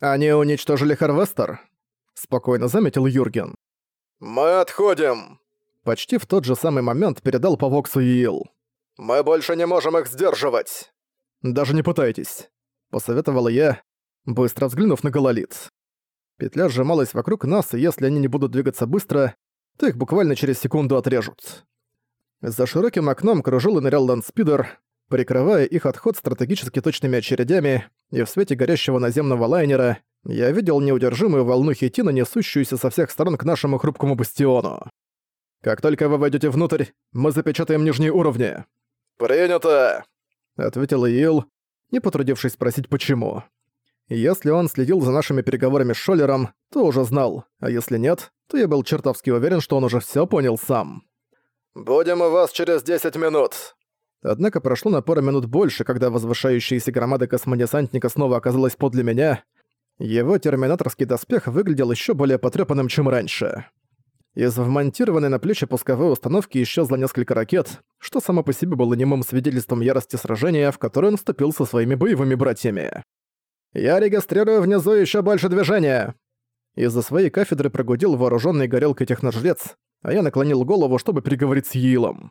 «Они уничтожили Харвестер?» — спокойно заметил Юрген. «Мы отходим!» Почти в тот же самый момент передал по Воксу Иил. «Мы больше не можем их сдерживать!» «Даже не пытайтесь», — посоветовала я, быстро взглянув на Гололит. Петля сжималась вокруг нас, и если они не будут двигаться быстро, то их буквально через секунду отрежут. За широким окном кружил и нырял ландспидер, прикрывая их отход стратегически точными очередями, и в свете горящего наземного лайнера я видел неудержимую волну хитина, несущуюся со всех сторон к нашему хрупкому бастиону. «Как только вы войдете внутрь, мы запечатаем нижние уровни». «Принято!» — ответил Иил, не потрудившись спросить почему. Если он следил за нашими переговорами с Шоллером, то уже знал, а если нет, то я был чертовски уверен, что он уже всё понял сам. «Будем у вас через 10 минут». Однако прошло на пару минут больше, когда возвышающаяся громада космодесантника снова оказалась подле меня. Его терминаторский доспех выглядел ещё более потрёпанным, чем раньше. Из вмонтированной на плечи пусковой установки исчезло несколько ракет, что само по себе было немым свидетельством ярости сражения, в которое он вступил со своими боевыми братьями. «Я регистрирую внизу ещё больше движения!» Из-за своей кафедры прогудел вооружённый горелкой техножрец, а я наклонил голову, чтобы переговорить с Йилом.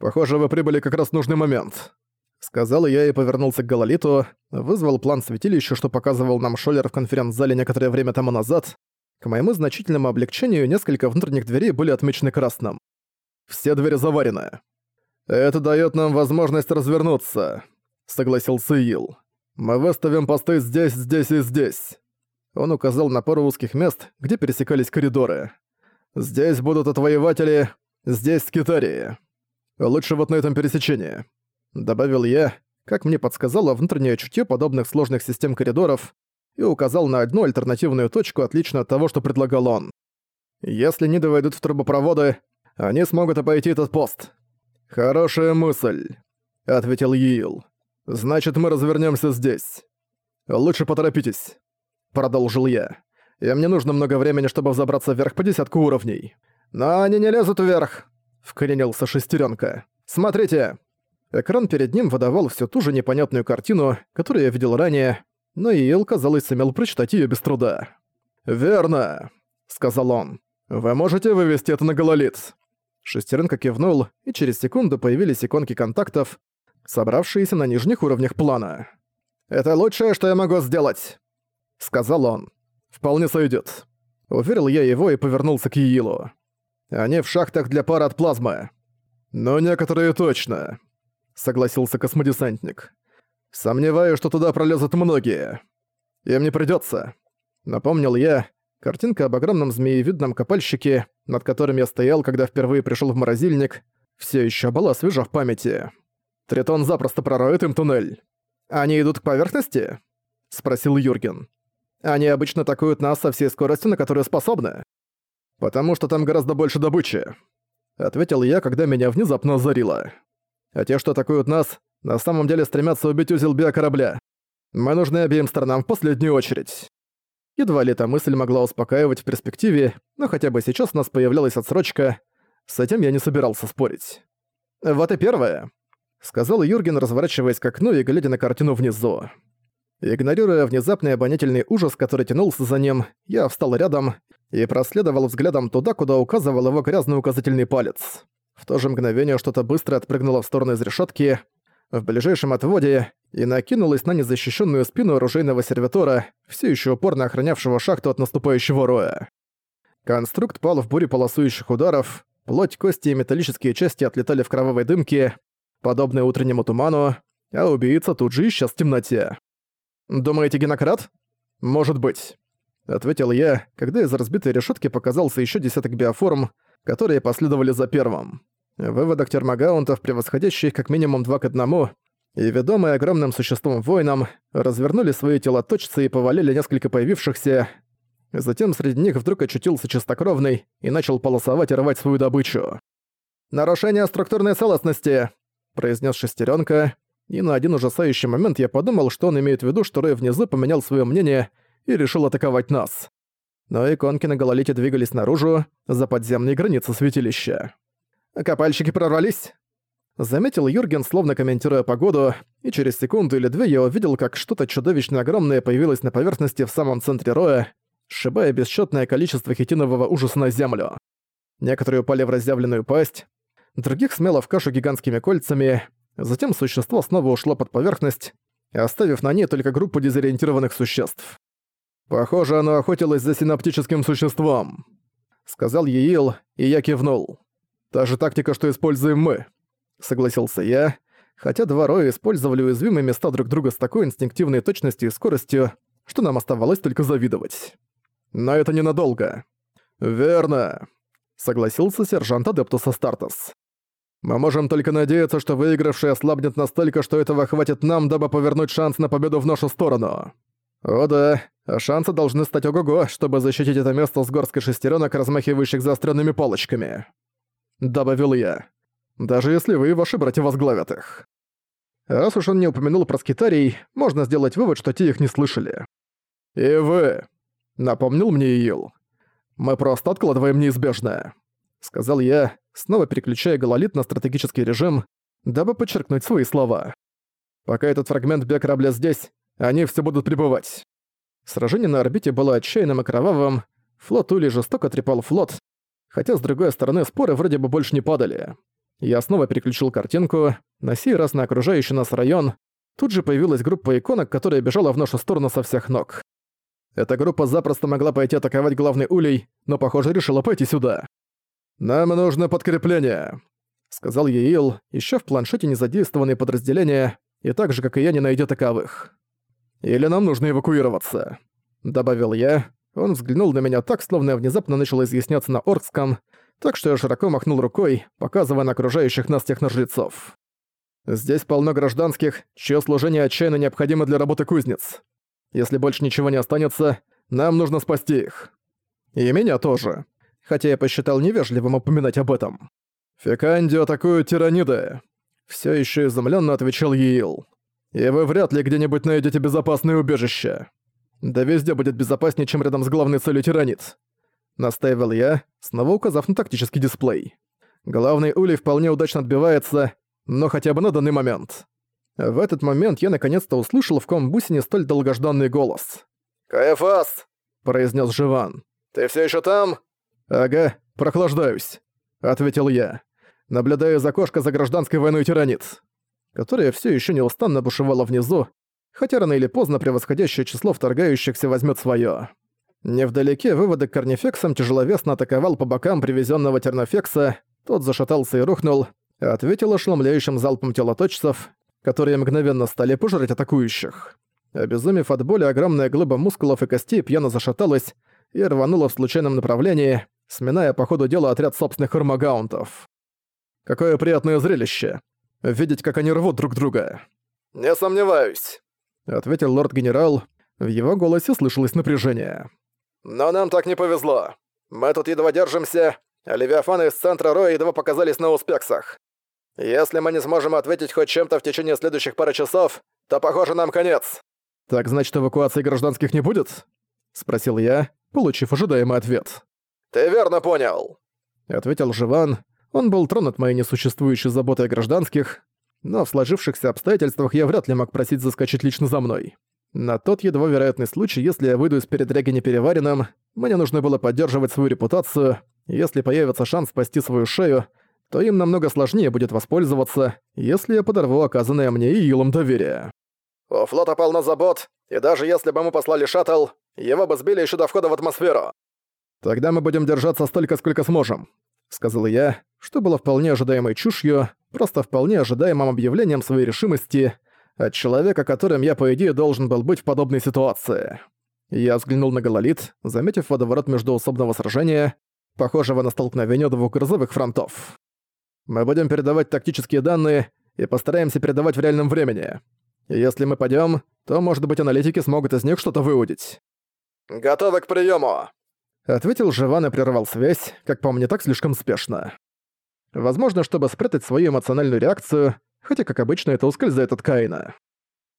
«Похоже, вы прибыли как раз в нужный момент», — сказал я и повернулся к Гололиту, вызвал план святилища, что показывал нам Шоллер в конференц-зале некоторое время тому назад, к моему значительному облегчению несколько внутренних дверей были отмечены красным. Все двери заварены. «Это даёт нам возможность развернуться», — согласился Ил. «Мы выставим посты здесь, здесь и здесь». Он указал на пару узких мест, где пересекались коридоры. «Здесь будут отвоеватели, здесь скитарии. Лучше вот на этом пересечении», — добавил я, как мне подсказало внутреннее чутье подобных сложных систем коридоров, и указал на одну альтернативную точку, отлично от того, что предлагал он. «Если не доведут в трубопроводы, они смогут обойти этот пост». «Хорошая мысль», — ответил Йил. «Значит, мы развернемся здесь. Лучше поторопитесь», — продолжил я. «И мне нужно много времени, чтобы взобраться вверх по десятку уровней». «Но они не лезут вверх», — вклинился шестеренка. «Смотрите!» Экран перед ним выдавал всю ту же непонятную картину, которую я видел ранее, но Иэл, казалось, сумел прочитать её без труда. «Верно», — сказал он. «Вы можете вывести это на гололит?» Шестеренка кивнул, и через секунду появились иконки контактов, собравшиеся на нижних уровнях плана. «Это лучшее, что я могу сделать», — сказал он. «Вполне сойдёт». Уверил я его и повернулся к Иилу. «Они в шахтах для пары от плазмы». «Но некоторые точно», — согласился космодесантник. Сомневаюсь, что туда пролезут многие. Им не придётся. Напомнил я. Картинка об огромном змеевидном копальщике, над которым я стоял, когда впервые пришёл в морозильник, всё ещё была свежа в памяти. Тритон запросто пророет им туннель. «Они идут к поверхности?» — спросил Юрген. «Они обычно атакуют нас со всей скоростью, на которую способны. Потому что там гораздо больше добычи», — ответил я, когда меня внезапно озарило. «А те, что атакуют нас, на самом деле стремятся убить узел биокорабля. Мы нужны обеим сторонам в последнюю очередь. Едва ли эта мысль могла успокаивать в перспективе, но хотя бы сейчас у нас появлялась отсрочка. С этим я не собирался спорить. «Вот и первое», — сказал Юрген, разворачиваясь к окну и глядя на картину внизу. Игнорируя внезапный обонятельный ужас, который тянулся за ним, я встал рядом и проследовал взглядом туда, куда указывал его грязный указательный палец. В то же мгновение что-то быстро отпрыгнуло в сторону из решетки, в ближайшем отводе и накинулась на незащищенную спину оружейного сервитора, все еще упорно охранявшего шахту от наступающего роя. Конструкт пал в буре полосующих ударов, плоть, кости и металлические части отлетали в кровавой дымке, подобной утреннему туману, а убийца тут же исчез в темноте. «Думаете, генократ?» «Может быть», — ответил я, когда из разбитой решетки показался еще десяток биоформ, которые последовали за первым выводок термогаунтов, превосходящих как минимум два к одному, и, ведомые огромным существом воинам, развернули свои тела точцы и повалили несколько появившихся. Затем среди них вдруг очутился чистокровный и начал полосовать и рвать свою добычу. «Нарушение структурной целостности!» – произнес шестеренка, и на один ужасающий момент я подумал, что он имеет в виду, что Рэй внизу поменял свое мнение и решил атаковать нас. Но иконки на гололите двигались наружу, за подземные границы святилища. Копальщики прорвались? Заметил Юрген, словно комментируя погоду, и через секунду или две я увидел, как что-то чудовищно огромное появилось на поверхности в самом центре роя, сшибая бесчетное количество хитинового ужаса на землю. Некоторые упали в разъявленную пасть, других смело в кашу гигантскими кольцами, затем существо снова ушло под поверхность, оставив на ней только группу дезориентированных существ. «Похоже, оно охотилось за синаптическим существом», — сказал Еил, и я кивнул. «Та же тактика, что используем мы», — согласился я, хотя два роя использовали уязвимые места друг друга с такой инстинктивной точностью и скоростью, что нам оставалось только завидовать. Но это ненадолго. «Верно», — согласился сержант Адептуса Стартас. «Мы можем только надеяться, что выигравший ослабнет настолько, что этого хватит нам, дабы повернуть шанс на победу в нашу сторону». «О да, а шансы должны стать ого-го, чтобы защитить это место с горской шестеренок, размахивающих заостренными палочками», — добавил я. «Даже если вы и ваши братья возглавят их». Раз уж он не упомянул про скитарий, можно сделать вывод, что те их не слышали. «И вы», — напомнил мне Иил. «Мы просто откладываем неизбежное», — сказал я, снова переключая гололит на стратегический режим, дабы подчеркнуть свои слова. «Пока этот фрагмент биокорабля здесь, они все будут пребывать. Сражение на орбите было отчаянным и кровавым, флот Ули жестоко трепал флот, хотя с другой стороны споры вроде бы больше не падали. Я снова переключил картинку, на сей раз на окружающий нас район. Тут же появилась группа иконок, которая бежала в нашу сторону со всех ног. Эта группа запросто могла пойти атаковать главный улей, но, похоже, решила пойти сюда. «Нам нужно подкрепление», — сказал Еил, еще в планшете незадействованные подразделения, и так же, как и я, не найдет таковых. Или нам нужно эвакуироваться», — добавил я. Он взглянул на меня так, словно я внезапно начал изъясняться на оркском, так что я широко махнул рукой, показывая на окружающих нас техножрецов. «Здесь полно гражданских, чье служение отчаянно необходимо для работы кузнец. Если больше ничего не останется, нам нужно спасти их. И меня тоже. Хотя я посчитал невежливым упоминать об этом. Феканди атакуют тираниды. Все еще изумленно отвечал Йил и вы вряд ли где-нибудь найдете безопасное убежище. Да везде будет безопаснее, чем рядом с главной целью тиранит. Настаивал я, снова указав на тактический дисплей. Главный улей вполне удачно отбивается, но хотя бы на данный момент. В этот момент я наконец-то услышал в комбусине столь долгожданный голос. «Каэфас!» – произнес Живан. «Ты все еще там?» «Ага, прохлаждаюсь», – ответил я. Наблюдаю за кошкой за гражданской войной тиранит которая все еще неустанно бушевала внизу, хотя рано или поздно превосходящее число вторгающихся возьмет свое. Невдалеке выводок корнифексом тяжеловесно атаковал по бокам привезенного тернофекса, тот зашатался и рухнул, ответил ошеломляющим залпом телоточцев, которые мгновенно стали пожрать атакующих. Обезумев от боли, огромная глыба мускулов и костей пьяно зашаталась и рванула в случайном направлении, сминая по ходу дела отряд собственных армагаунтов. Какое приятное зрелище видеть, как они рвут друг друга». «Не сомневаюсь», — ответил лорд-генерал. В его голосе слышалось напряжение. «Но нам так не повезло. Мы тут едва держимся, а левиафаны из центра Роя едва показались на успексах. Если мы не сможем ответить хоть чем-то в течение следующих пары часов, то, похоже, нам конец». «Так значит, эвакуации гражданских не будет?» — спросил я, получив ожидаемый ответ. «Ты верно понял», — ответил Живан, он был тронут моей несуществующей заботой о гражданских, но в сложившихся обстоятельствах я вряд ли мог просить заскочить лично за мной. На тот едва вероятный случай, если я выйду из передряги непереваренным, мне нужно было поддерживать свою репутацию, если появится шанс спасти свою шею, то им намного сложнее будет воспользоваться, если я подорву оказанное мне и Илом доверие. «У флота полно забот, и даже если бы мы послали шаттл, его бы сбили еще до входа в атмосферу». «Тогда мы будем держаться столько, сколько сможем сказал я, что было вполне ожидаемой чушью, просто вполне ожидаемым объявлением своей решимости от человека, которым я, по идее, должен был быть в подобной ситуации. Я взглянул на Гололит, заметив водоворот междуусобного сражения, похожего на столкновение двух грозовых фронтов. Мы будем передавать тактические данные и постараемся передавать в реальном времени. если мы пойдем, то, может быть, аналитики смогут из них что-то выудить. «Готовы к приему. Ответил Живан и прервал связь, как по мне, так слишком спешно. Возможно, чтобы спрятать свою эмоциональную реакцию, хотя, как обычно, это ускользает от Каина.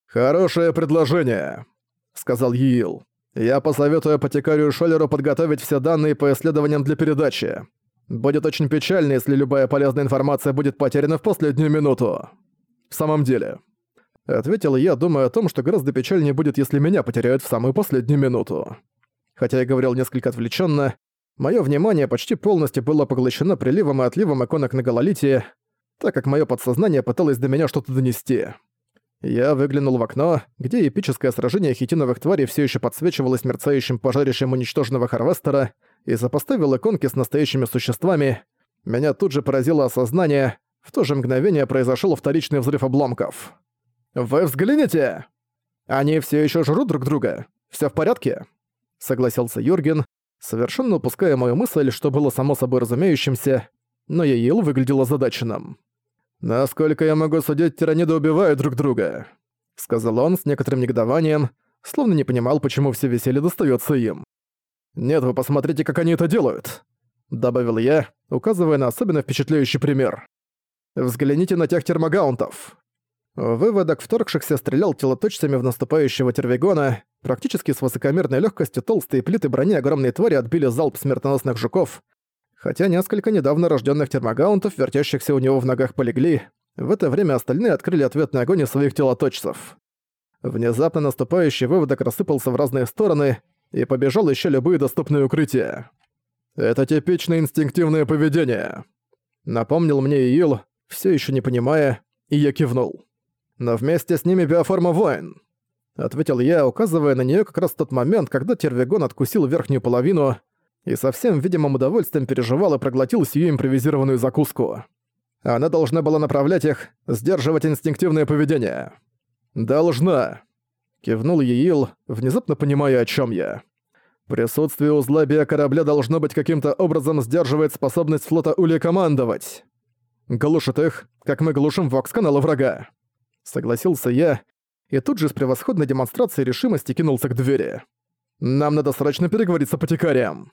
«Хорошее предложение», — сказал Йил. «Я посоветую апотекарию Шоллеру подготовить все данные по исследованиям для передачи. Будет очень печально, если любая полезная информация будет потеряна в последнюю минуту. В самом деле. Ответил я, думая о том, что гораздо печальнее будет, если меня потеряют в самую последнюю минуту. Хотя я говорил несколько отвлеченно, мое внимание почти полностью было поглощено приливом и отливом иконок на гололите, так как мое подсознание пыталось до меня что-то донести. Я выглянул в окно, где эпическое сражение хитиновых тварей все еще подсвечивалось мерцающим пожарищем уничтоженного Харвестера, и сопоставил иконки с настоящими существами. Меня тут же поразило осознание, в то же мгновение произошел вторичный взрыв обломков. «Вы взгляните! Они все еще жрут друг друга. Все в порядке?» Согласился Юрген, совершенно упуская мою мысль, что было само собой разумеющимся, но Яил выглядел озадаченным. «Насколько я могу судить, тираниды убивают друг друга», — сказал он с некоторым негодованием, словно не понимал, почему все веселье достается им. «Нет, вы посмотрите, как они это делают», — добавил я, указывая на особенно впечатляющий пример. «Взгляните на тех термогаунтов». Выводок вторгшихся стрелял телоточцами в наступающего тервигона, практически с высокомерной легкостью толстые плиты брони огромной твари отбили залп смертоносных жуков, Хотя несколько недавно рожденных термогаунтов, вертящихся у него в ногах, полегли, в это время остальные открыли ответный огонь из своих телоточцев. Внезапно наступающий выводок рассыпался в разные стороны и побежал еще любые доступные укрытия. «Это типичное инстинктивное поведение», — напомнил мне Иил, все еще не понимая, и я кивнул. «Но вместе с ними биоформа воин», — ответил я, указывая на нее как раз в тот момент, когда Тервигон откусил верхнюю половину, и со всем видимым удовольствием переживал и проглотил сию импровизированную закуску. Она должна была направлять их, сдерживать инстинктивное поведение. «Должна», — кивнул Еил, внезапно понимая, о чем я. «Присутствие узла биокорабля должно быть каким-то образом сдерживает способность флота Ули командовать. Глушит их, как мы глушим вокс-канала врага». Согласился я, и тут же с превосходной демонстрацией решимости кинулся к двери. «Нам надо срочно переговорить с апотекарием».